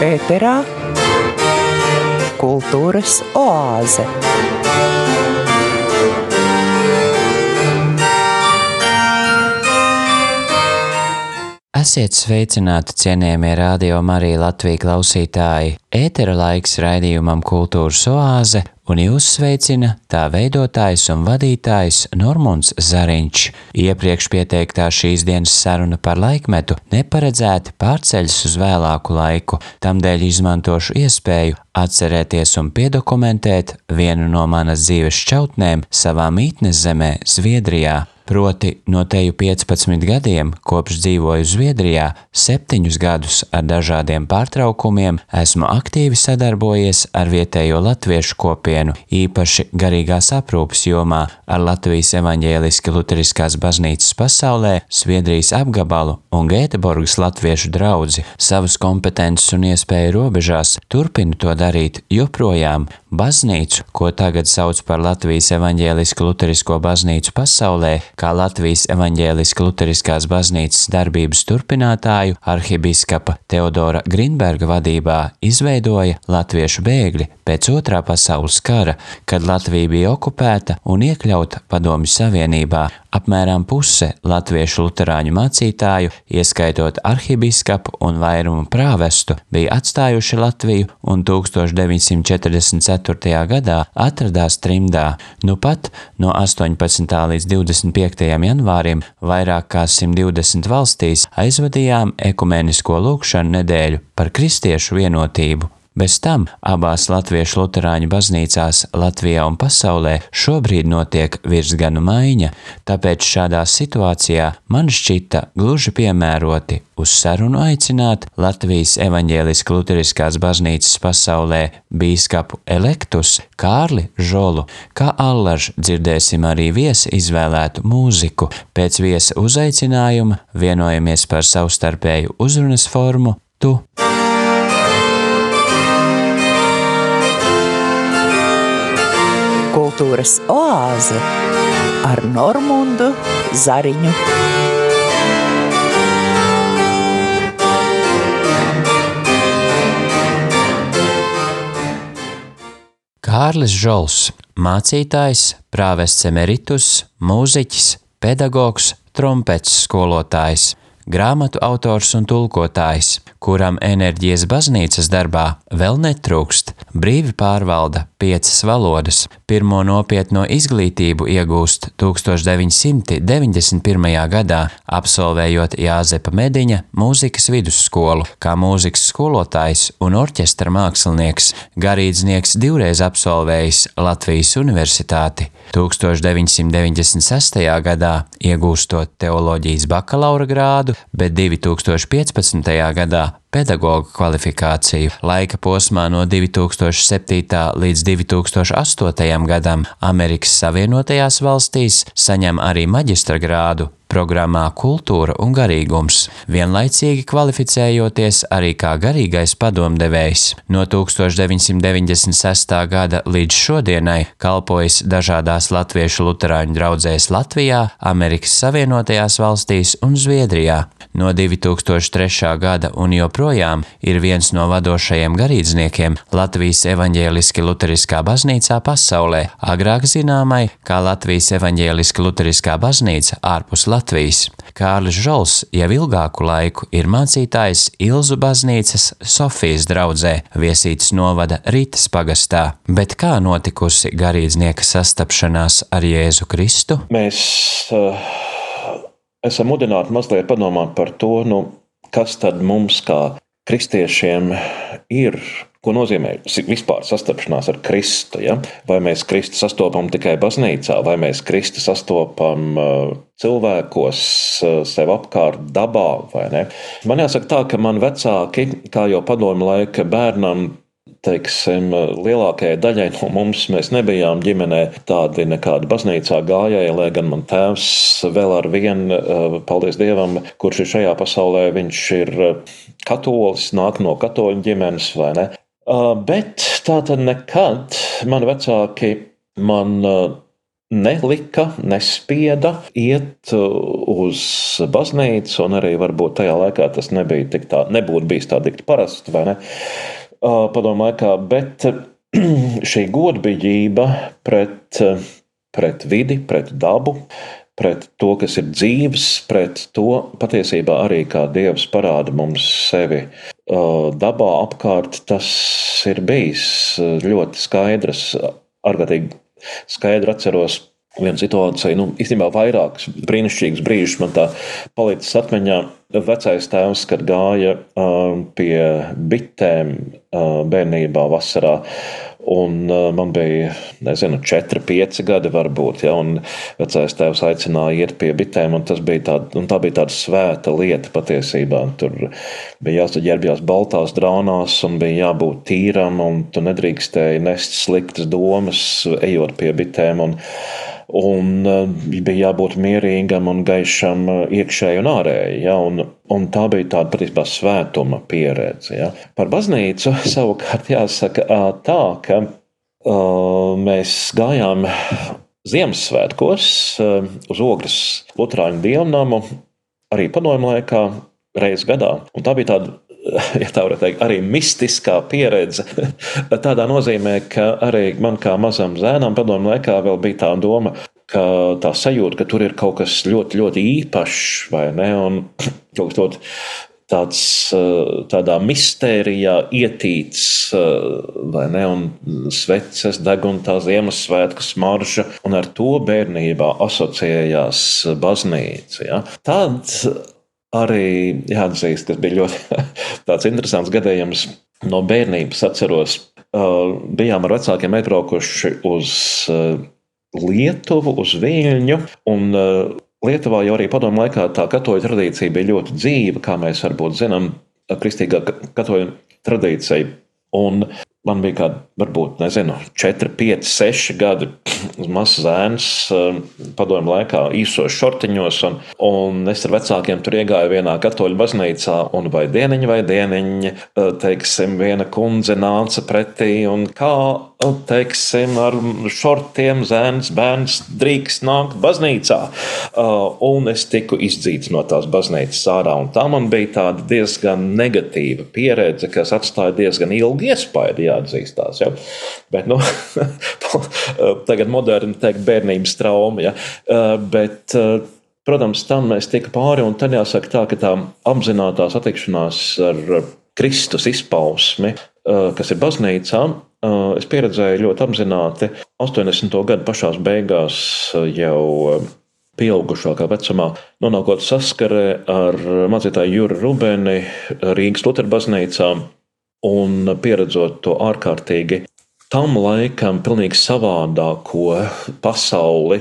ēterā Kultūras oāze. Esiet sveicināti, cienījamie radio Marija Latvijas klausītāji! Ētera laiks raidījumam Kultūras oāze, un jūs sveicina tā veidotājs un vadītājs Normons Zariņš. Iepriekš pieteiktā šīs dienas saruna par laikmetu neparedzēti pārceļas uz vēlāku laiku, tamdēļ izmantošu iespēju atcerēties un piedokumentēt vienu no manas dzīves šķautnēm savā mītnes zemē, Zviedrijā. Proti, no teju 15 gadiem, kopš dzīvoju Zviedrijā, septiņus gadus ar dažādiem pārtraukumiem, esmu aktīvi sadarbojies ar vietējo latviešu kopienu, īpaši garīgās aprūpas jomā, ar Latvijas evaņģēliski luteriskās baznīcas pasaulē, Zviedrijas apgabalu un Gēteborgas latviešu draudzi. Savas kompetences un iespēju robežās turpinu to darīt joprojām. Baznīcu, ko tagad sauc par Latvijas evaņģēliski luterisko baznīcu pasaulē, kā Latvijas evaņģēliski luteriskās baznīcas darbības turpinātāju arhibiskapa Teodora Grinberga vadībā izveidoja latviešu bēgļi pēc otrā pasaules kara, kad Latvija bija okupēta un iekļauta Padomju Savienībā. Apmēram puse latviešu luterāņu mācītāju, ieskaitot arhibiskapu un vairumu prāvestu, bija atstājuši Latviju un 1944. Gadā atradās trimdā. Nu pat no 18. līdz 25. janvārim vairāk kā 120 valstīs aizvadījām ekumenisko lūkšanu nedēļu par kristiešu vienotību. Bez tam abās latviešu luterāņu baznīcās Latvijā un pasaulē šobrīd notiek virsganu maiņa, tāpēc šādā situācijā man šķita gluži piemēroti uz sarunu aicināt Latvijas evaņģēliski luteriskās baznīcas pasaulē bīskapu elektus Kārli Žolu, kā allaž dzirdēsim arī viesi izvēlētu mūziku. Pēc viesa uzaicinājuma vienojamies par savstarpēju uzrunas formu tu. Kultūras oāze ar Normundu Zariņu. Kārlis Žols, mācītājs, prāvests emeritus, mūziķis, pedagogs, trompets skolotājs, grāmatu autors un tulkotājs, kuram enerģijas baznīcas darbā vēl netrūkst, brīvi pārvalda piecas valodas. Pirmo nopietno izglītību iegūst 1991. gadā, absolvējot Jāzepa Mediņa mūzikas vidusskolu, kā mūzikas skolotājs un orķestra mākslinieks, garīdznieks divreiz absolvējis Latvijas Universitāti. 1996. gadā iegūstot teoloģijas bakalaura grādu, bet 2015. gadā pedagoģa kvalifikāciju. Laika posmā no 2007. līdz 2008. gadam Amerikas Savienotajās valstīs saņem arī maģistra grādu programmā Kultūra un garīgums, vienlaicīgi kvalificējoties arī kā garīgais padomdevējs. No 1996. gada līdz šodienai kalpojis dažādās latviešu luterāņu draudzēs Latvijā, Amerikas Savienotajās valstīs un Zviedrijā. No 2003. gada un joprojām ir viens no vadošajiem garīdzniekiem Latvijas evaņģēliski luteriskā baznīcā pasaulē, agrāk zināmai kā Latvijas evaņģēliski luteriskā baznīca ārpus Latvijas. Latvijas. Kārlis Žols jau ilgāku laiku ir mācītājs Ilzu baznīcas Sofijas draudzē, viesītas novada Rītas pagastā, bet kā notikusi garīdznieka sastapšanās ar Jēzu Kristu? Mēs uh, esam mudināti mazliet padomāt par to, nu, kas tad mums kā kristiešiem ir Ko nozīmē vispār sastapšanās ar Kristu? Ja? Vai mēs Kristu sastopam tikai baznīcā, vai mēs Kristu sastopam uh, cilvēkos, uh, sev apkārt, dabā? Man jāsaka tā, ka man vecāki, kā jau padomu laika bērnam, teiksim, lielākajai daļai no mums mēs nebijām ģimenē tādi nekādi baznīcā gājēji, lai gan man tēvs vēl ar vienu, uh, paldies Dievam, kurš ir šajā pasaulē, viņš ir katolis, nāk no katoļu ģimenes, vai ne? Uh, bet tā tad nekad mani vecāki man uh, nelika, nespieda iet uz baznīcu, un arī varbūt tajā laikā tas nebija tik tā, nebūtu bijis tā dikti parasti, vai ne? Padomu laikā, bet šī godbijība pret, pret vidi, pret dabu, pret to, kas ir dzīves, pret to patiesībā arī kā Dievs parāda mums sevi dabā apkārt, tas ir bijis ļoti skaidrs, ārkārtīgi skaidri atceros vienu situāciju, nu, īstenībā vairākus brīnišķīgus brīžus man tā palicis atmiņā. Vecais tēvs, kad gāja uh, pie bitēm uh, bērnībā vasarā, Un uh, man bija, nezinu, 4, 5 gadi varbūt, ja, vecais tēvs aicināja iet pie bitēm, un, bija tāda, un tā bija tāda svēta lieta patiesībā. Tur bija jāsaģērbjās baltās drānās, un bija jābūt tīram, un tu nedrīkstēji nest sliktas domas, ejot pie bitēm. Un, un bija jābūt mierīgam un gaišam uh, iekšēji un ārēji. Ja? Un, un tā bija tāda patiesībā svētuma pieredze. Ja? Par baznīcu savukārt jāsaka tā, ka uh, mēs gājām Ziemassvētkos uh, uz Ogres Lutāņu dievnamu arī padomju laikā reizes gadā. Un tā bija tāda ja tā varētu teikt, arī mistiskā pieredze. Tādā nozīmē, ka arī man kā mazam zēnam padomu laikā vēl bija tā doma, ka tā sajūta, ka tur ir kaut kas ļoti, ļoti īpašs, vai ne? Un kaut kas tāds tādā mistērijā ietīts, vai ne, un sveces deg un tā Ziemassvētku smarža, un ar to bērnībā asociējās baznīca. Ja? Tad arī jāatzīst, tas bija ļoti interesants gadījums. No bērnības atceros, uh, bijām ar vecākiem aizbraukuši uz Lietuvu, uz Viļņu. Un, uh, Lietuvā jau arī padomu laikā tā katoļu tradīcija bija ļoti dzīva, kā mēs varbūt zinām, kristīgā katoļu tradīcija. Un Man bija kādi, varbūt, nezinu, 4, 5, 6 gadi. Mazs zēns, um, padomju laikā, īsos šortiņos, un, un es ar vecākiem tur iegāju vienā katoļu baznīcā, un vai dieniņa, vai dieniņa, uh, teiksim, viena kundze nāca pretī, un kā, uh, teiksim, ar šortiem zēns, bērns drīkst nākt baznīcā. Uh, un es tiku izdzīts no tās baznīcas ārā, un tā man bija tāda diezgan negatīva pieredze, kas atstāja diezgan ilgu iespaidu jāatzīstās. Ja? Bet, nu, tagad moderni teikt, bērnības trauma. Ja? Uh, bet, uh, protams, tam mēs tikām pāri, un tad jāsaka tā, ka tā apzināta satikšanās ar Kristus izpausmi, kas ir baznīcā, es pieredzēju ļoti apzināti 80. gadu pašā beigās jau pieaugušākā vecumā, nonākot saskarē ar mācītāju Juru Rubeni Rīgas Lutera baznīcā un pieredzot to ārkārtīgi tam laikam pilnīgi savādāko pasauli,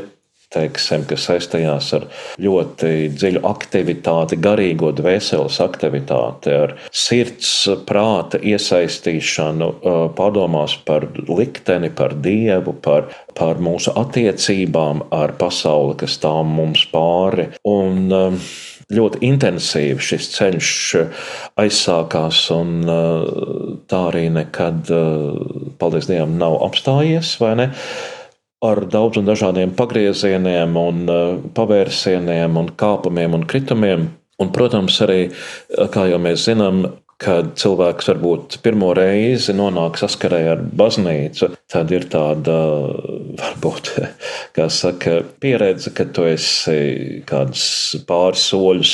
teiksim, kas saistījās ar ļoti dziļu aktivitāti, garīgo dvēseles aktivitāti, ar sirds, prāta iesaistīšanu, padomās par likteni, par dievu, par, par mūsu attiecībām ar pasauli, kas tām mums pāri. Un, ļoti intensīvi šis ceļš aizsākās, un uh, tā arī nekad, uh, paldies Dievam, nav apstājies. Ar daudziem dažādiem pagriezieniem, un pavērsieniem, un kāpumiem un kritumiem. Un, protams, arī, kā jau mēs zinām, kad cilvēks varbūt pirmo reizi nonāk saskarē ar baznīcu, tad ir tāda, varbūt, kā saka, pieredze, ka tu esi kāds pāris soļus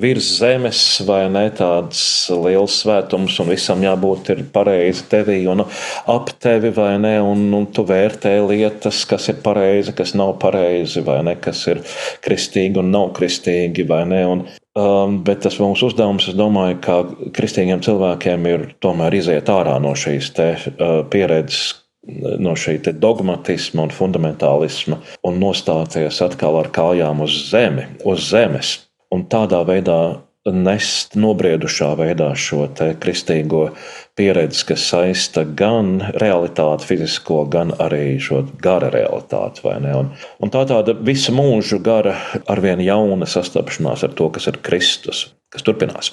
virs zemes vai ne tāds liels svētums un visam jābūt ir pareizi tevī un ap tevi vai ne, un, un tu vērtē lietas, kas ir pareizi, kas nav pareizi vai ne, kas ir kristīgi un nav kristīgi vai ne, un Um, bet tas mūsu uzdevums, es domāju, ka kristīgiem cilvēkiem ir tomēr iziet ārā no šīs te, uh, pieredzes, no šī dogmatisma un fundamentālisma un nostāties atkal ar kājām uz zemi, uz zemes. Un tādā veidā nest nobriedušā veidā šo kristīgo pieredzi, kas saista gan realitāti, fizisko, gan arī šo gara realitāti. Un, un tā tāda visu mūžu gara, arvien jauna sastapšanās ar to, kas ir Kristus, kas turpinās.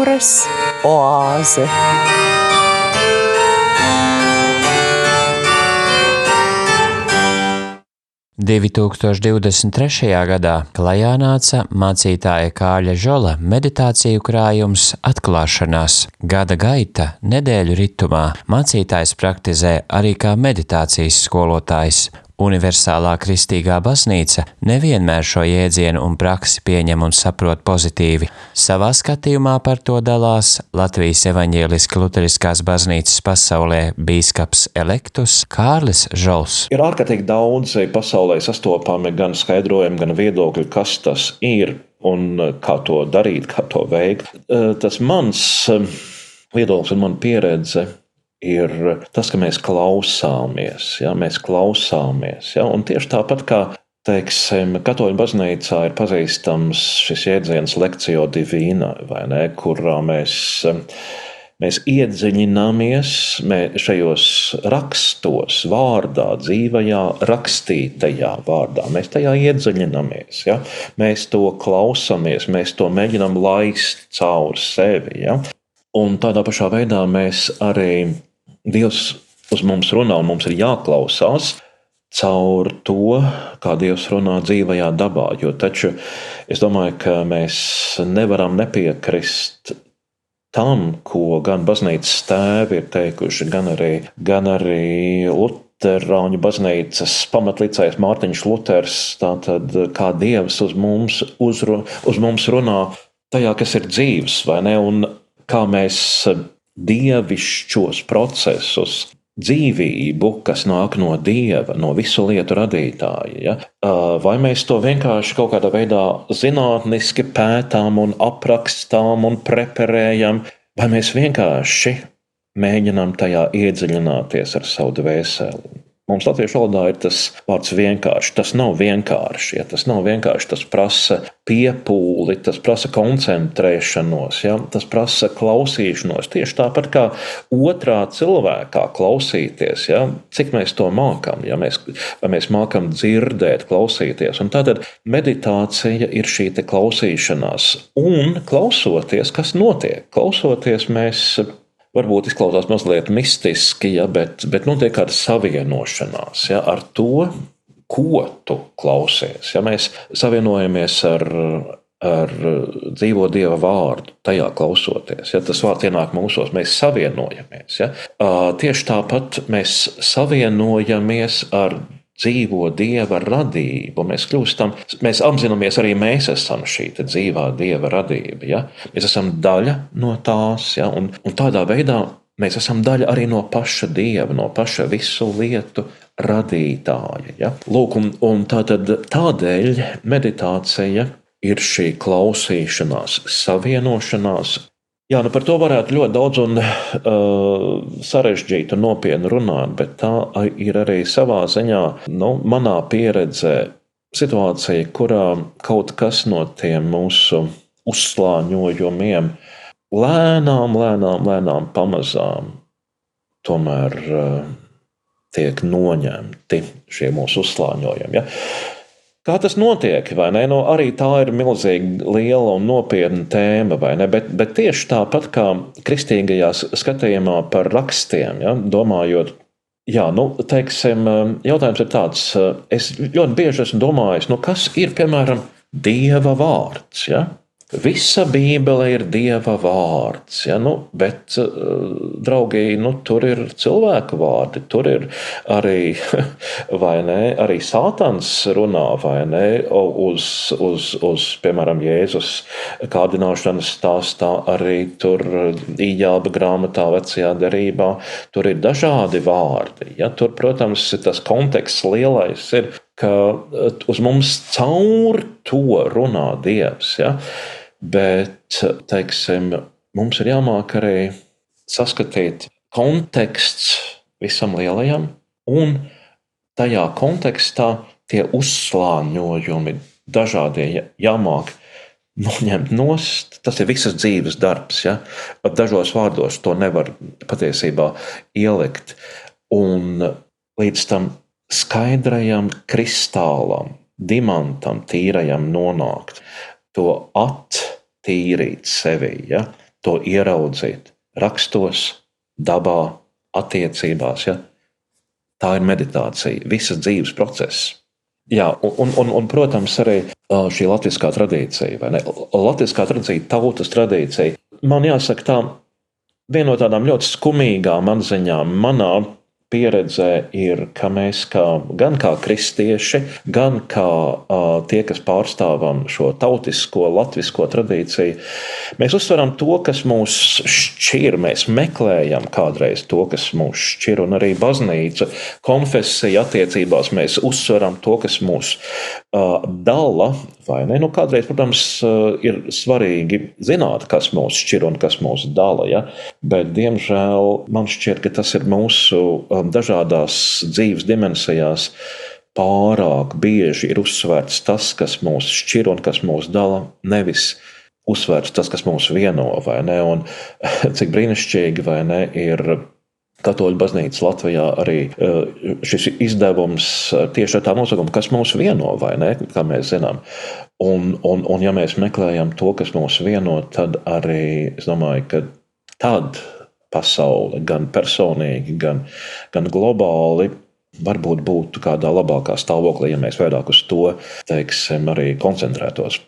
Dzīves oāze. 2023. gadā klajā nāca mācītāja Kāļa Žola meditāciju krājums atklāšanās. Gada gaita nedēļu ritumā mācītājs praktizē arī kā meditācijas skolotājs, Universālā kristīgā baznīca nevienmēr šo jēdzienu un praksi pieņem un saprot pozitīvi. Savā skatījumā par to dalās Latvijas evaņģēliski luteriskās baznīcas pasaulē bīskaps Elektus Kārlis Žols. Ir ārkārtīgi daudz pasaulē sastopami gan skaidrojumi, gan viedokļi, kas tas ir un kā to darīt, kā to veikt. Tas mans viedoklis un mana pieredze ir tas, ka mēs klausāmies. Ja, mēs klausāmies ja, un tieši tāpat kā teiksim, Katoļu baznīcā ir pazīstams šis jēdziens lekcija divīna, ne, kurā mēs, mēs iedziļināmies šajos rakstos, vārdā, dzīvajā, rakstītajā vārdā. Mēs tajā iedziļināmies, ja? mēs to klausāmies, mēs to mēģinām laist cauri sevi. Ja? Un tādā pašā veidā mēs arī Dievs uz mums runā, un mums ir jāklausās caur to, kā Dievs runā dzīvajā dabā. Jo taču es domāju, ka mēs nevaram nepiekrist tam, ko gan baznīcas tēvi ir teikuši, gan arī, gan arī Lutāņu baznīcas pamatlicējs Mārtiņš Luters. Tātad, kā Dievs uz mums, uzru, uz mums runā tajā, kas ir dzīves, vai ne? Un kā mēs dievišķos procesus, dzīvību, kas nāk no dieva, no visu lietu radītāja. Ja? Vai mēs to vienkārši kaut kādā veidā zinātniski pētām, un aprakstām un preparējam, vai mēs vienkārši mēģinām tajā iedziļināties ar savu dvēseli. Mums latviešu valodā ir tas vārds vienkārši. Tas nav vienkārši. Ja? Tas nav vienkārši. Tas prasa piepūli, tas prasa koncentrēšanos, ja? tas prasa klausīšanos. Tieši tāpat kā otrā cilvēkā klausīties, ja? cik mēs to mākam, ja? mēs, mēs mākam dzirdēt, klausīties. Un tātad meditācija ir šī klausīšanās. Un klausoties, kas notiek? Klausoties, mēs varbūt izklausās mazliet mistiski, ja, bet, bet notiek kāda savienošanās ja, ar to, ko tu klausies. Ja mēs savienojamies ar, ar dzīvo Dieva vārdu, tajā klausoties. Ja, tas vārds ienāk mūsos, mēs savienojamies. Ja. Tieši tāpat mēs savienojamies ar dzīvo dieva radību. Mēs kļūstam, mēs apzināmies, arī mēs esam šī dzīvā dieva radība. Ja? Mēs esam daļa no tās, ja? un, un tādā veidā mēs esam daļa arī no paša dieva, no paša visu lietu radītāja. Ja? Lūk, un, un tātad, tādēļ meditācija ir šī klausīšanās, savienošanās Jā, nu par to varētu ļoti daudz un uh, sarežģīti un nopietni runāt, bet tā ir arī savā ziņā, nu, manā pieredzē, situācija, kurā kaut kas no tiem mūsu uzslāņojumiem lēnām, lēnām, lēnām pamazām tomēr uh, tiek noņemti šie mūsu uzslāņojumi. Ja? Kā tas notiek? Nu, arī tā ir milzīgi liela un nopietna tēma. Bet, bet tieši tāpat kā kristīgajā skatījumā par rakstiem, ja, domājot, jā, nu, teiksim, jautājums ir tāds, es ļoti bieži esmu domājis, nu, kas ir piemēram Dieva vārds. Ja? Visa Bībele ir Dieva vārds, ja? nu, bet, eh, draugi, nu, tur ir cilvēku vārdi. Tur ir arī, ne, arī Sātans runā, vai ne, uz, uz, uz piemēram, Jēzus kārdināšanas stāstā, arī tur Ījāba grāmatā, vecajā derībā. Tur ir dažādi vārdi. Ja? Tur, protams, tas konteksts lielais ir, ka eh, uz mums caur to runā Dievs. Ja? Bet, teiksim, mums ir jāmāk arī saskatīt konteksts visam lielajam, un tajā kontekstā tie uzslāņojumi, dažādie jāmāk noņemt nost. Tas ir visas dzīves darbs. Ja? Pat dažos vārdos to nevar patiesībā ielikt. Un līdz tam skaidrajam kristālam, diamantam, tīrajam nonākt to attīrīt sevi. Ja? to ieraudzīt rakstos, dabā, attiecībās. Ja? Tā ir meditācija, visas dzīves process. Jā, un, un, un, protams, arī šī latviskā tradīcija? Latviskā tradīcija, tautas tradīcija. Man jāsaka, tā viena no tādām ļoti skumīgām atziņām manā pieredzē ir, ka mēs kā, gan kā kristieši, gan kā uh, tie, kas pārstāvam šo tautisko, latvisko tradīciju, mēs uzsveram to, kas mūs šķir. Mēs meklējam kādreiz to, kas mūs šķir, un arī baznīca, konfesija attiecībās mēs uzsveram to, kas mūs uh, dala. Nu, kādreiz, protams, uh, ir svarīgi zināt, kas mūs šķir un kas mūs dala, ja? bet, diemžēl, man šķiet, ka tas ir mūsu uh, dažādās dzīves dimensijās pārāk bieži ir uzsvērts tas, kas mūs šķir un kas mūs dala, nevis uzsvērts tas, kas mūs vieno. Un, cik brīnišķīgi ne, ir Katoļu baznīca Latvijā arī eh, šis izdevums tieši ar tā nosaukumu, kas mūs vieno, vai ne, kā mēs zinām. Un, un, un ja mēs meklējam to, kas mūs vieno, tad arī es domāju, ka tad pasaule, gan personīgi, gan, gan globāli. Varbūt būtu kādā labākā stāvoklī, ja mēs vairāk uz to teiksim, arī koncentrētos.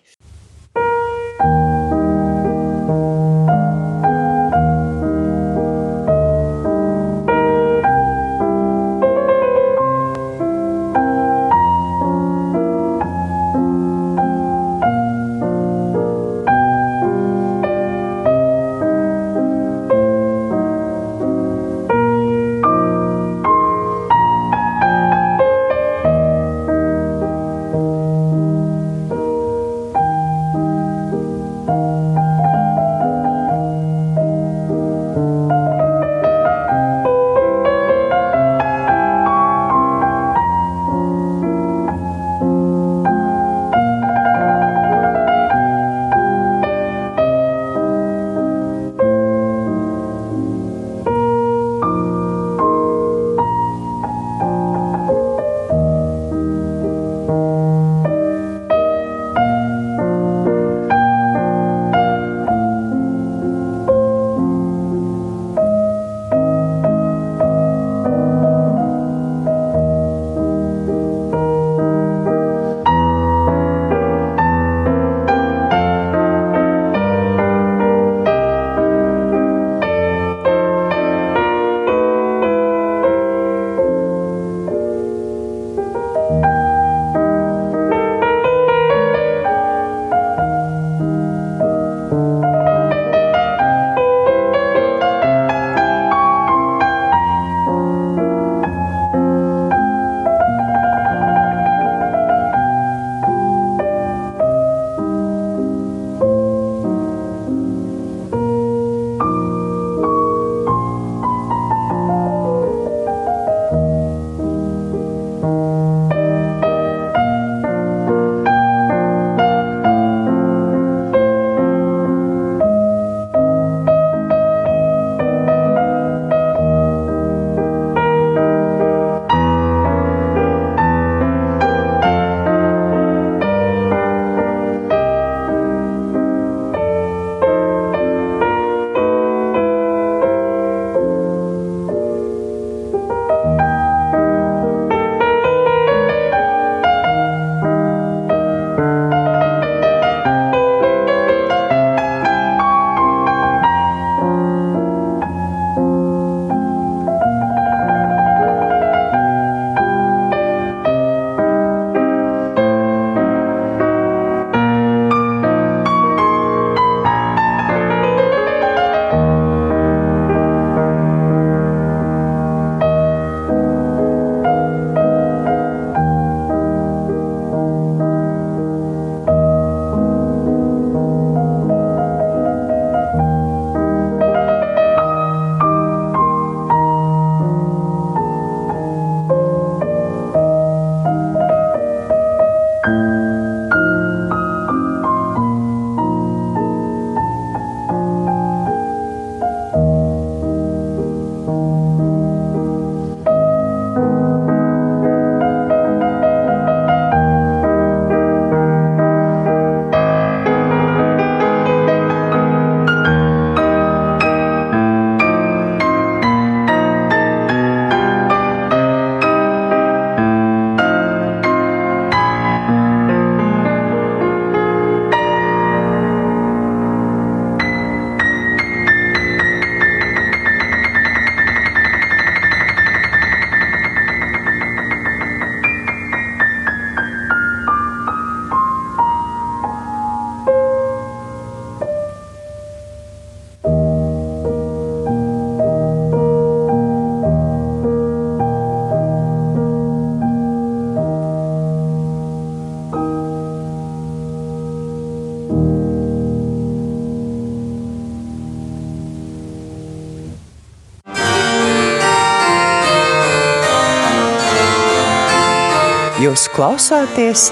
Klausāties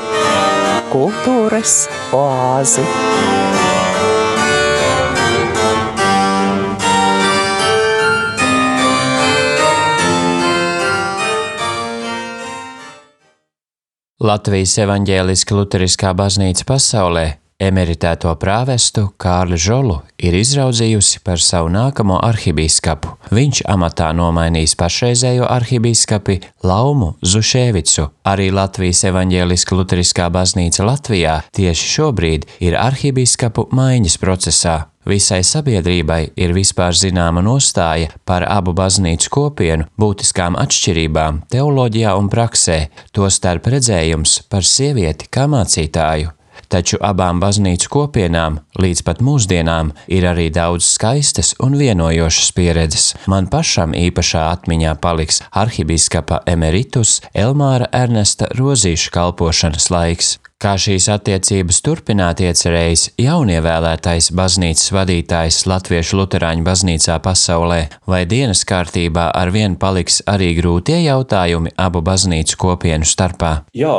Kultūras oāzi. Latvijas evaņģēliska luteriskā baznīca pasaulē emeritēto prāvestu Kārli Žolu ir izraudzījusi par savu nākamo arhibīskapu. Viņš amatā nomainīs pašreizējo arhibīskapi Laumu Zušēvicu. Arī Latvijas evaņģēliska luteriskā baznīca Latvijā tieši šobrīd ir arhibīskapu maiņas procesā. Visai sabiedrībai ir vispār zināma nostāja par abu baznīcu kopienu būtiskām atšķirībām teoloģijā un praksē, tostarp redzējums par sievieti kā mācītāju. Taču abām baznīcu kopienām līdz pat mūsdienām ir arī daudz skaistas un vienojošas pieredzes. Man pašam īpašā atmiņā paliks arhibīskapa emeritus Elmāra Ernesta Rozīša kalpošanas laiks. Kā šīs attiecības turpināt iecerējis jaunievēlētais baznīcas vadītājs Latviešu Lutāņu baznīcā pasaulē, vai dienas kārtībā ar vien paliks arī grūtie jautājumi abu baznīcu kopienu starpā? Jā,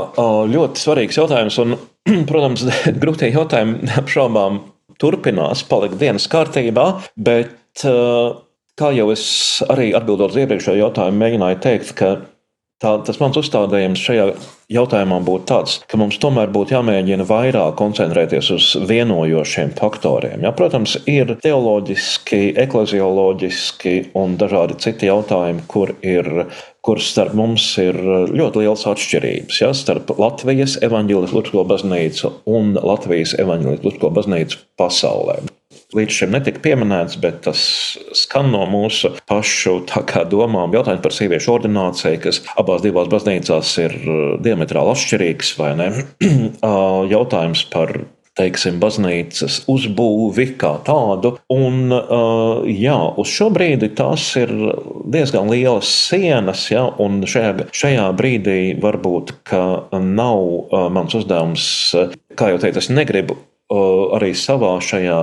ļoti svarīgs jautājums, un, protams, grūtie jautājumi apšaubām turpinās palikt dienas kārtībā, bet kā jau es arī atbildot uz iepriekšējo jautājumu, mēģināju teikt, ka Tā, tas mans uzstādījums šajā jautājumā būtu tāds, ka mums tomēr būtu jāmēģina vairāk koncentrēties uz vienojošiem faktoriem. Ja, protams, ir teoloģiski, eklezioloģiski un dažādi citi jautājumi, kur ir kur starp mums ir ļoti liels atšķirības. Ja, starp Latvijas evaņģēlisko baznīcu un Latvijas evaņģēlisko baznīcu pasaulē līdz šim netika pieminēts, bet tas skan no mūsu pašu domām. Jautājums par sieviešu ordināciju, kas abās divās baznīcās ir uh, diametrāli atšķirīgs, vai ne? Uh, jautājums par teiksim, baznīcas uzbūvi kā tādu. Un, uh, jā, uz šo brīdi tās ir diezgan lielas sienas, ja, un šajā, šajā brīdī varbūt nav uh, mans uzdevums, kā jau teicu, es negribu uh, arī savā šajā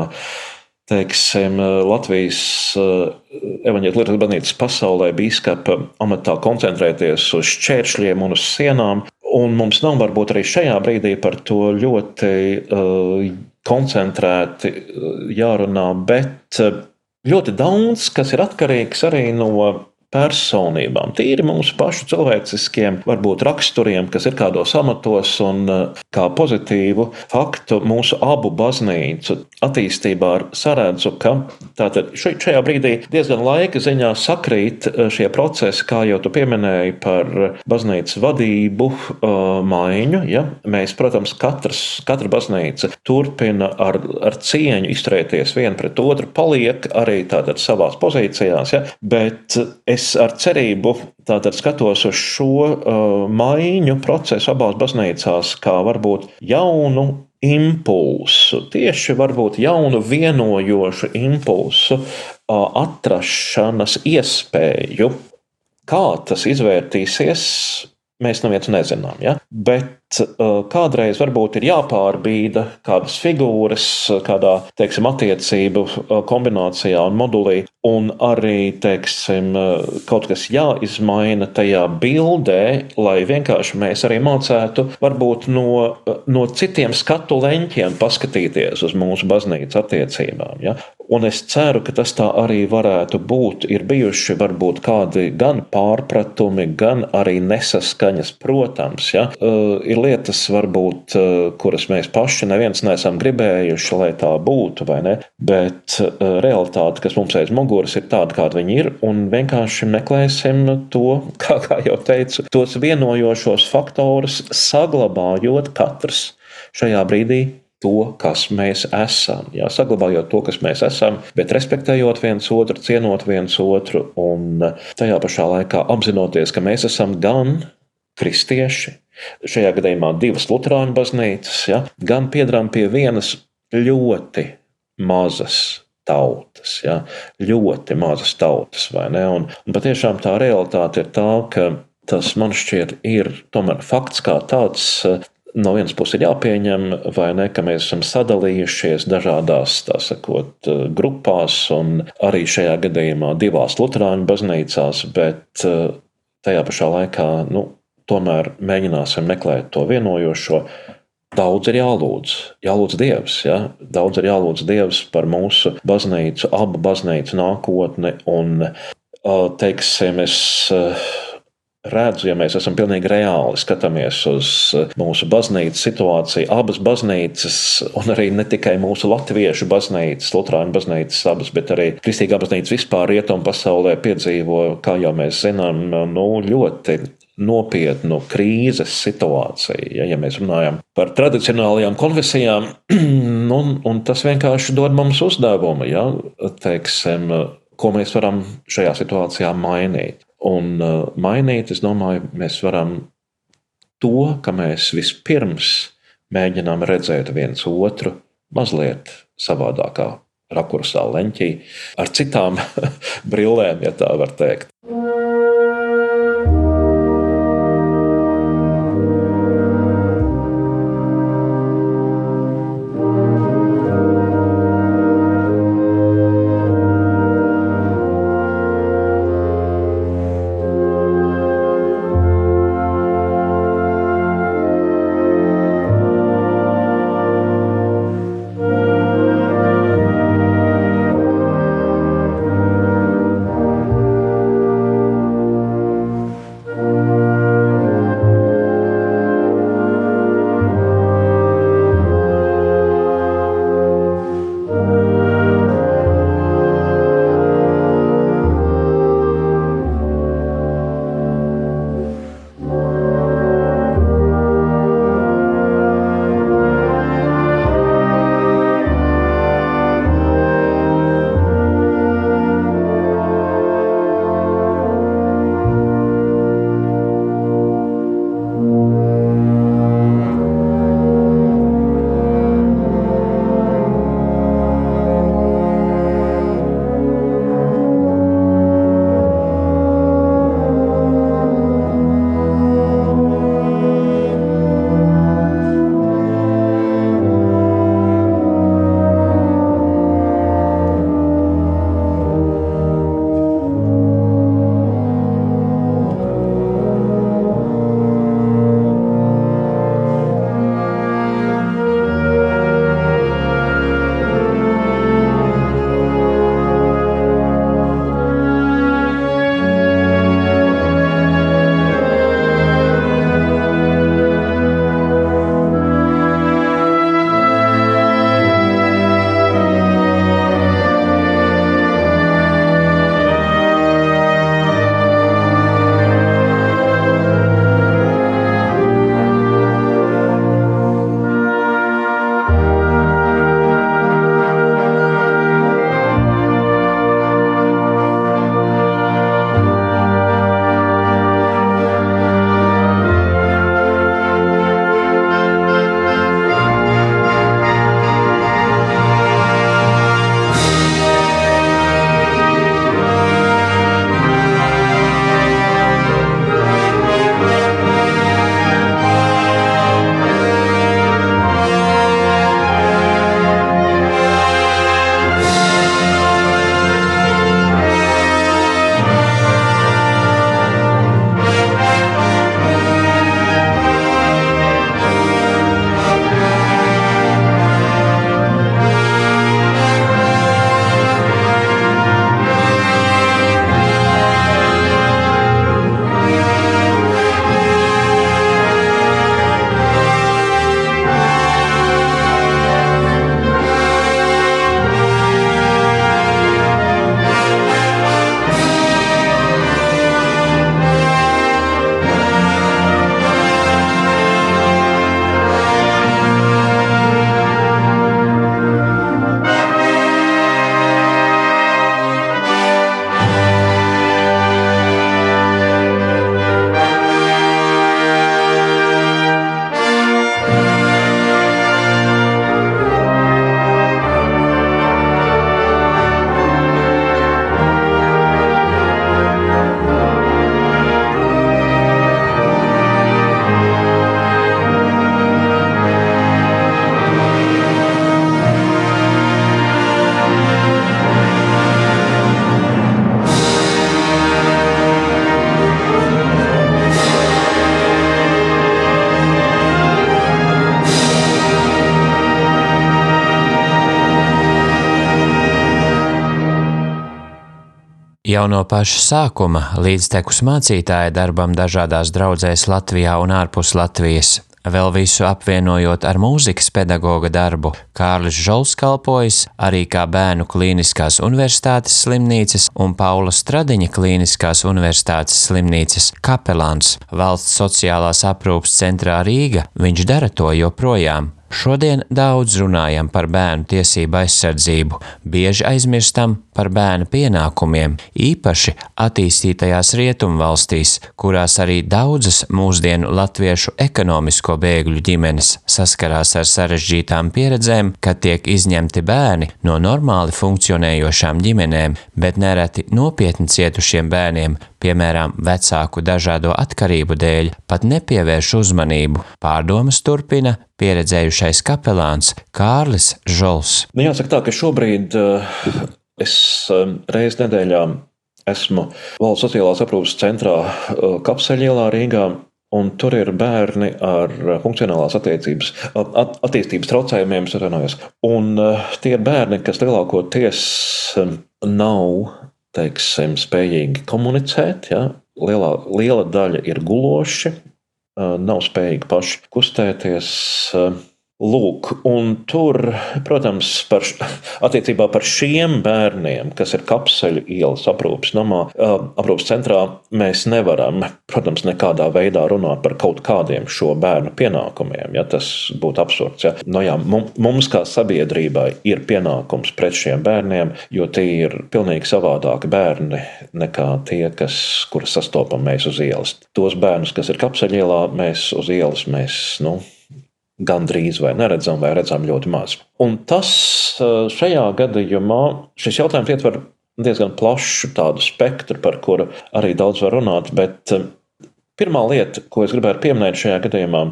teiksim, Latvijas eh, evaņģēlīgās baznīcas pasaulē biskupa amatā koncentrēties uz šķēršļiem un uz sienām. Un mums nav varbūt arī šajā brīdī par to ļoti uh, koncentrēti eh, jārunā, bet ļoti daudz kas ir atkarīgs arī no personībām, tīri mūsu pašu cilvēciskiem, varbūt raksturiem, kas ir kādos amatos, un eh, kā pozitīvu faktu mūsu abu baznīcu attīstībā saredzu, ka tātad šajā brīdī diezgan laika ziņā sakrīt eh, šie procesi, kā jau tu pieminēji par baznīcas vadību eh, maiņu. Ja? Mēs, protams, katrs, katra baznīca turpina ar, ar cieņu izturēties viena pret otru, paliek arī tātad savās pozīcijās, ja? bet es es ar cerību skatos uz šo uh, maiņu procesu abās baznīcās, kā varbūt jaunu impulsu, tieši varbūt jaunu vienojošu impulsu uh, atrašanas iespēju. Kā tas izvērtīsies, mēs neviens nezinām. Ja? Bet kādreiz varbūt ir jāpārbīda kādas figūras, kādā teiksim, attiecību uh, kombinācijā un modulī, un arī teiksim, uh, kaut kas jāizmaina tajā bildē, lai vienkārši mēs arī mācētu varbūt no, no citiem skatu leņķiem paskatīties uz mūsu baznīcas attiecībām. Ja? Un es ceru, ka tas tā arī varētu būt. Ir bijuši varbūt kādi gan pārpratumi, gan arī nesaskaņas, protams. Ja? Uh, ir lietas, varbūt, uh, kuras mēs paši neviens neesam gribējuši, lai tā būtu, vai ne? Bet uh, realitāte, kas mums aiz muguras, ir tāda, kāda viņi ir, un vienkārši meklēsim to, kā, kā jau teicu, tos vienojošos faktorus, saglabājot katrs šajā brīdī to, kas mēs esam. Jā, saglabājot to, kas mēs esam, bet respektējot viens otru, cienot viens otru un tajā pašā laikā apzinoties, ka mēs esam gan kristieši, šajā gadījumā divas luterāņu baznīcas, ja, gan piedarām pie vienas ļoti mazas tautas, ja, ļoti mazas tautas, vai ne? Un, un patiešām tā realitāte ir tā, ka tas man šķiet ir tomēr fakts kā tāds no vienas puses ir jāpieņem, vai ne, ka mēs esam sadalījušies dažādās, tā sakot, grupās, un arī šajā gadījumā divās Lutāņu baznīcās, bet eh, tajā pašā laikā nu, tomēr mēģināsim meklēt to vienojošo. Daudz ir jālūdz, jālūdz Dievs. Ja? Daudz ir jālūdz Dievs par mūsu baznīcu, abu baznīcu nākotni. Un, teiksim, es redzu, ja mēs esam pilnīgi reāli skatāmies uz mūsu baznīcas situāciju, abas baznīcas, un arī ne tikai mūsu latviešu baznīcas, Lutāņu baznīcas, abas, bet arī Kristīgā baznīca vispār rietumu pasaulē piedzīvo, kā jau mēs zinām, nu, ļoti nopietnu krīzes situāciju. Ja, ja mēs runājam par tradicionālajām konfesijām, nu, un tas vienkārši dod mums uzdevumu, ja, teiksim, ko mēs varam šajā situācijā mainīt. Un uh, mainīt, es domāju, mēs varam to, ka mēs vispirms mēģinām redzēt viens otru mazliet savādākā rakursā, leņķī, ar citām brillēm, ja tā var teikt. Jau no paša sākuma līdztekus mācītāja darbam dažādās draudzēs Latvijā un ārpus Latvijas, vēl visu apvienojot ar mūzikas pedagoga darbu, Kārlis Žols kalpojas arī kā bērnu klīniskās universitātes slimnīcas un Paula Stradiņa klīniskās universitātes slimnīcas kapelāns valsts sociālās aprūpas centrā Rīga. Viņš dara to joprojām. Šodien daudz runājam par bērnu tiesību aizsardzību, bieži aizmirstam par bērnu pienākumiem, īpaši attīstītajās rietumvalstīs, kurās arī daudzas mūsdienu latviešu ekonomisko bēgļu ģimenes saskarās ar sarežģītām pieredzēm, kad tiek izņemti bērni no normāli funkcionējošām ģimenēm, bet nereti nopietni cietušiem bērniem, piemēram, vecāku dažādo atkarību dēļ, pat nepievērš uzmanību. Pārdomas turpina pieredzējušais kapelāns Kārlis Žols. Nu, jāsaka tā, ka šobrīd uh, es uh, reiz nedēļā esmu valsts sociālās aprūpas centrā uh, Kapseļielā Rīgā. Un tur ir bērni ar funkcionālās attiecības, at, attīstības traucējumiem, atvainojos. Un uh, tie ir bērni, kas lielākoties nav teiksim, spējīgi komunicēt. Ja? Lielā, liela daļa ir guloši, nav spējīgi paši kustēties. Lūk, un tur, protams, par, attiecībā par šiem bērniem, kas ir kapseļu ielas aprūpes namā, aprūpes centrā, mēs nevaram, protams, nekādā veidā runāt par kaut kādiem šo bērnu pienākumiem. Ja, tas būtu absurds. Ja. No jā, mums kā sabiedrībai ir pienākums pret šiem bērniem, jo tie ir pilnīgi savādāki bērni nekā tie, kas, kurus sastopam mēs uz ielas. Tos bērnus, kas ir kapseļu ielā, mēs uz ielas mēs. Nu, gandrīz vai neredzam, vai redzam ļoti maz. Un tas eh, šajā gadījumā, šis jautājums ietver diezgan plašu tādu spektru, par kuru arī daudz var runāt, bet eh, pirmā lieta, ko es gribētu pieminēt šajā gadījumā,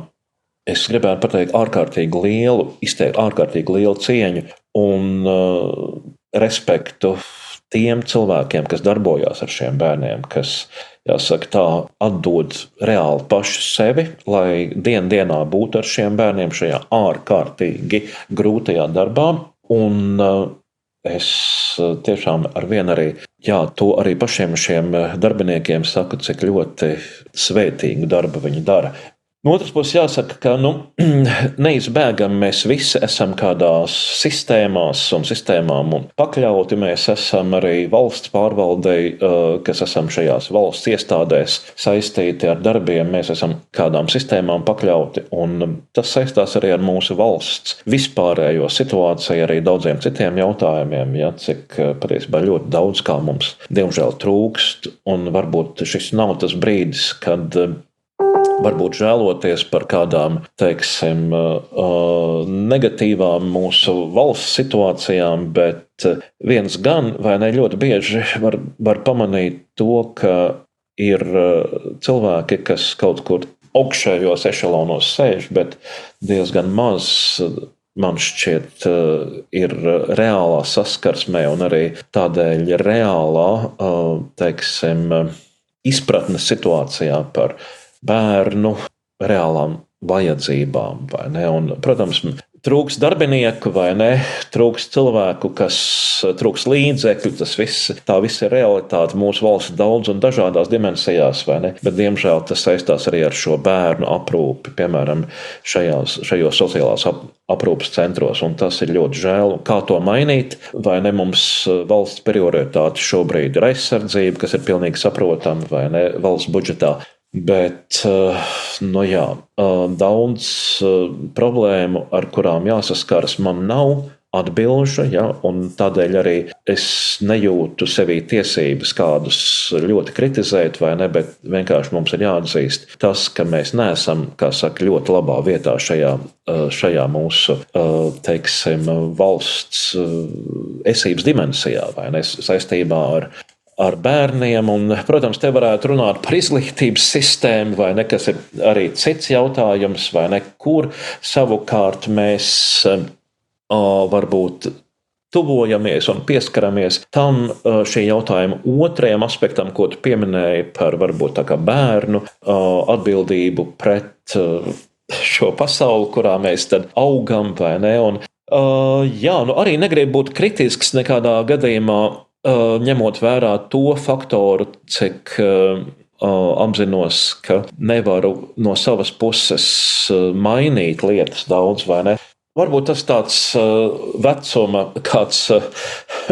es gribētu pateikt ārkārtīgi lielu, izteikt ārkārtīgi lielu cieņu un uh, respektu tiem cilvēkiem, kas darbojās ar šiem bērniem, kas jāsaka, tā atdod reāli paši sevi, lai dien dienā būtu ar šiem bērniem šajā ārkārtīgi grūtajā darbā. Un uh, es uh, tiešām ar vienu arī, jā, to arī pašiem šiem darbiniekiem saku, cik ļoti svētīgu darbu viņi dara. No otras puses, jāsaka, ka nu, neizbēgami mēs visi esam kādās sistēmās un sistēmām un pakļauti. Mēs esam arī valsts pārvaldei, kas esam šajās valsts iestādēs saistīti ar darbiem. Mēs esam kādām sistēmām pakļauti, un tas saistās arī ar mūsu valsts vispārējo situāciju, arī daudziem citiem jautājumiem. Ja, cik patiesībā ļoti daudz kā mums diemžēl trūkst, un varbūt šis nav tas brīdis, kad varbūt žēloties par kādām, teiksim, negatīvām mūsu valsts situācijām, bet viens gan, vai ne ļoti bieži var, var pamanīt to, ka ir cilvēki, kas kaut kur augšējos ešalonos sēž, bet diezgan maz man šķiet, ir reālā saskarsmē un arī tādēļ reālā, teiksim, izpratne situācijā par bērnu reālām vajadzībām. Un, protams, trūks darbinieku vai ne, trūks cilvēku, kas trūks līdzekļu. Tas viss, tā viss ir realitāte mūsu valsts daudz un dažādās dimensijās, vai ne? Bet, diemžēl, tas saistās arī ar šo bērnu aprūpi, piemēram, šajās, šajos sociālās ap, aprūpas centros. Un tas ir ļoti žēl. Kā to mainīt? Vai ne mums valsts prioritāte šobrīd ir aizsardzība, kas ir pilnīgi saprotama, vai ne valsts budžetā Bet eh, nu jā, eh, daudz eh, problēmu, ar kurām jāsaskaras, man nav atbilžu, ja, un tādēļ arī es nejūtu sevī tiesības kādus ļoti kritizēt, vai ne, bet vienkārši mums ir jāatzīst tas, ka mēs neesam, kā saka, ļoti labā vietā šajā, šajā mūsu, teiksim, valsts esības dimensijā, vai ne, saistībā ar ar bērniem. Un, protams, te varētu runāt par izglītības sistēmu, vai ne, kas ir arī cits jautājums, vai ne, kur savukārt mēs varbūt tuvojamies un pieskaramies tam šī jautājuma otrajam aspektam, ko tu pieminēji par varbūt bērnu atbildību pret šo pasauli, kurā mēs tad augam, vai ne? Un, jā, nu arī negribu būt kritisks nekādā gadījumā ņemot vērā to faktoru, cik apzinos, ka nevaru no savas puses mainīt lietas daudz, vai ne? Varbūt tas tāds vecuma, kāds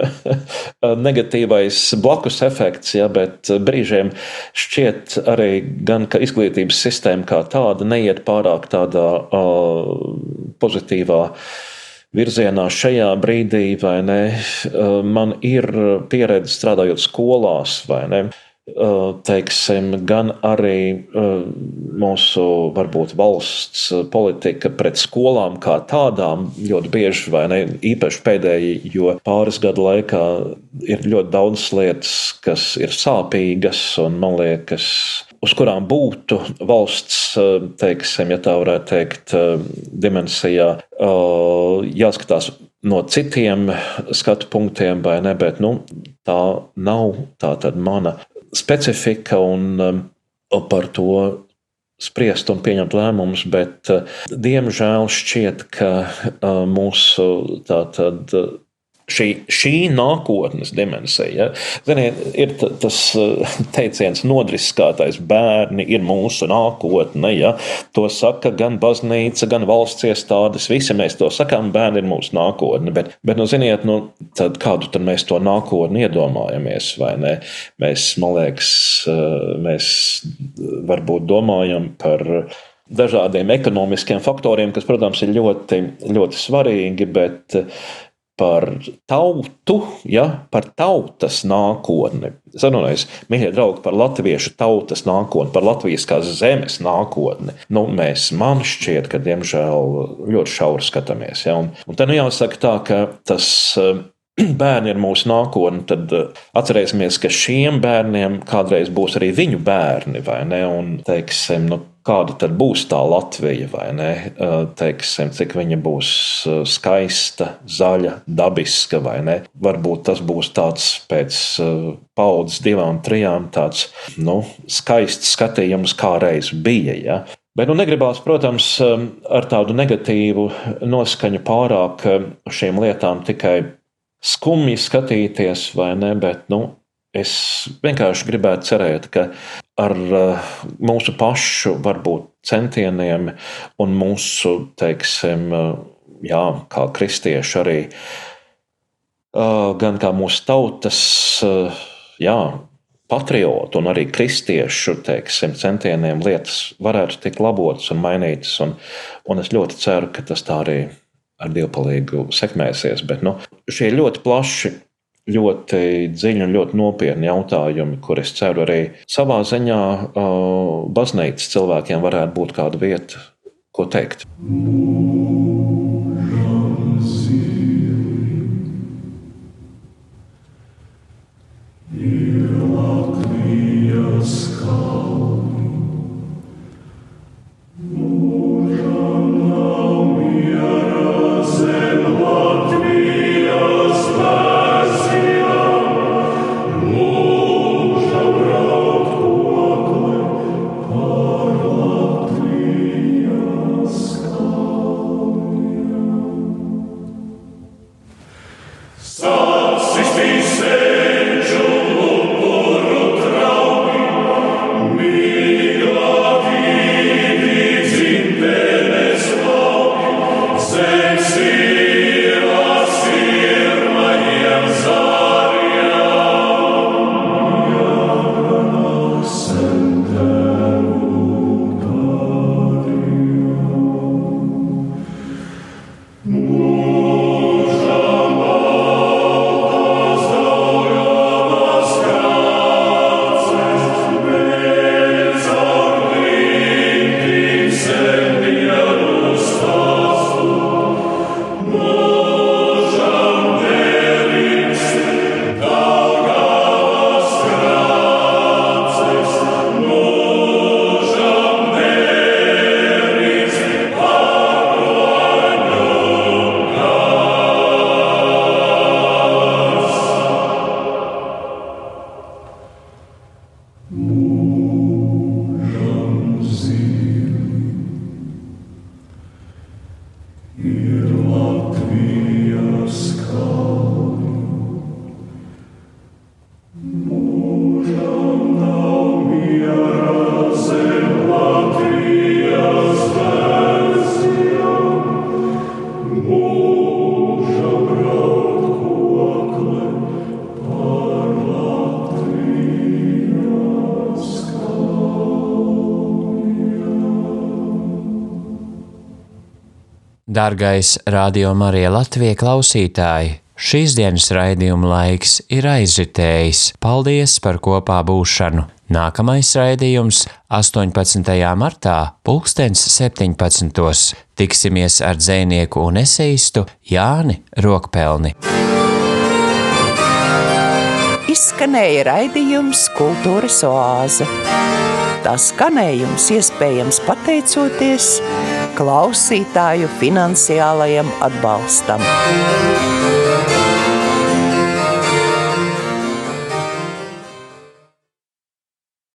negatīvais blakus efekts, ja, bet brīžiem šķiet arī gan, ka izglītības sistēma kā tāda neiet pārāk tādā uh, pozitīvā virzienā šajā brīdī, vai ne? Man ir pieredze strādājot skolās, vai ne? teiksim, gan arī mūsu varbūt valsts politika pret skolām kā tādām ļoti bieži, vai ne, īpaši pēdējo pāris gadu laikā ir ļoti daudz lietas, kas ir sāpīgas un man liekas, uz kurām būtu valsts, teiksim, ja tā varētu teikt, dimensijā jāskatās no citiem skatu punktiem, vai ne, bet nu, tā nav tā mana specifika un par to spriest un pieņemt lēmumus, bet diemžēl šķiet, ka mūsu tātad šī, šī nākotnes dimensija. Ja? Ziniet, ir tas eh, teiciens, nodriskātais bērni ir mūsu nākotne. Ja? To saka gan baznīca, gan valsts iestādes. Visi mēs to sakām, bērni ir mūsu nākotne. Bet, bet nu, ziniet, nu, kādu tad mēs to nākotni iedomājamies? Mēs, man liekas, eh, mēs varbūt domājam par dažādiem ekonomiskiem faktoriem, kas, protams, ir ļoti, ļoti svarīgi, bet par tautu, ja, par tautas nākotni. Sarunājas, mīļie draugi, par latviešu tautas nākotni, par Latvijas kā zemes nākotni. Nu, mēs, man šķiet, ka diemžēl ļoti šauri skatāmies. Ja, un, un tad nu jāsaka tā, ka tas eh, bērni ir mūsu nākotne, tad eh, atcerēsimies, ka šiem bērniem kādreiz būs arī viņu bērni? Un, teiksim, nu, kāda tad būs tā Latvija, vai ne? Teiksim, cik viņa būs skaista, zaļa, dabiska, vai ne? Varbūt tas būs tāds pēc paudzes, divām, trijām, tāds nu, skaists skatījums, kā reiz bija. Ja? Bet nu, negribās, protams, ar tādu negatīvu noskaņu pārāk šīm lietām tikai skumji skatīties, vai ne? Bet, nu, Es vienkārši gribētu cerēt, ka ar eh, mūsu pašu varbūt centieniem un mūsu, teiksim, eh, jā, kā kristieši arī, eh, gan kā mūsu tautas, jā, patriotu un arī kristiešu teiksim, centieniem lietas varētu tikt labotas un mainītas. Un, un es ļoti ceru, ka tas tā arī ar dievpalīgu sekmēsies. Bet nu, šie ļoti plaši ļoti dziļi un ļoti nopietni jautājumi, kur es ceru arī savā ziņā baznīcas cilvēkiem varētu būt kāda vieta, ko teikt. Dargais Radio Marija Latvija klausītāji! Šīs dienas raidījuma laiks ir aizritējis. Paldies par kopā būšanu! Nākamais raidījums 18. martā, 2017. Tiksimies ar dzinieku un eseistu Jāni Rokpelni. Izskanēja raidījums Kultūras oāze. Tā skanējums iespējams pateicoties klausītāju finansiālajam atbalstam.